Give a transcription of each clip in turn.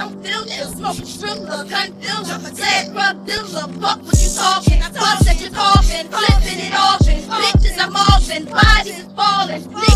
I'm feeling. Smoking stripper, gun dealer, tag rub dealer. Fuck what you talking. I bust that you're coughing. Flipping it off. Bitches, I'm off. Bodies falling.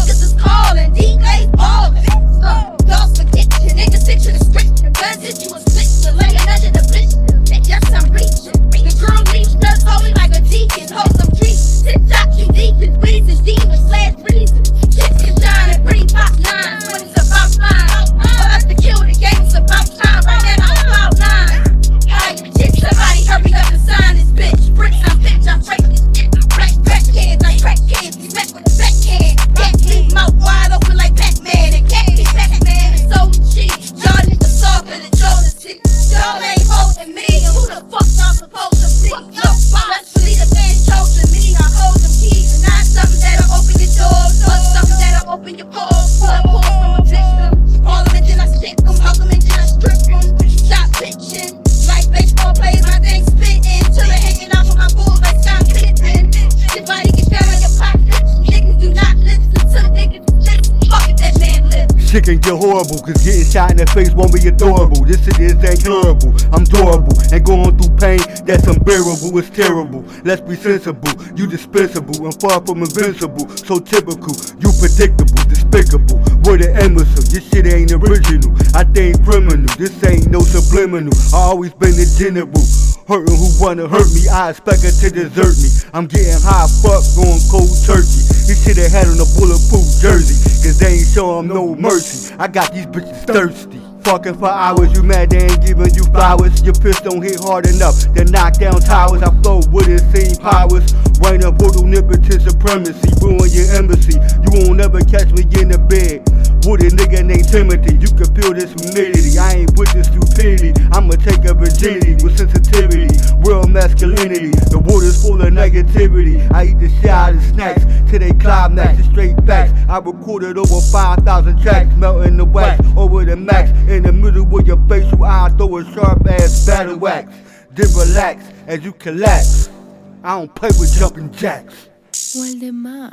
Shit can get horrible, cause getting shot in the face won't be adorable. This shit is incurable, I'm durable, and going through pain that's unbearable, it's terrible. Let's be sensible, you dispensable, and far from invincible. So typical, you predictable, despicable. What an imbecile, this shit ain't original. I think criminal, this ain't no subliminal. I always been the general. Hurting who wanna hurt me, I expect her to desert me. I'm getting high, fuck, going cold turkey. This shit they had on a bulletproof jersey, cause they ain't show 'em no mercy. I got these bitches thirsty. Fucking for hours, you mad they ain't giving you flowers. Your fist don't hit hard enough to knock down towers. I flow with insane powers. Rain a brutal nipping supremacy, ruin your embassy. You won't ever catch me in the bed. Timothy, you can feel this humidity. I ain't with this stupidity. I'ma take a virginity with sensitivity, real masculinity. The water's full of negativity. I eat the shit out of snacks till they climax. It's straight facts. I recorded over 5,000 tracks, melting the wax over the max. In the middle of your facial eye, throw a sharp ass battle wax. Then relax as you collapse. I don't play with jumping jacks. Waldemar.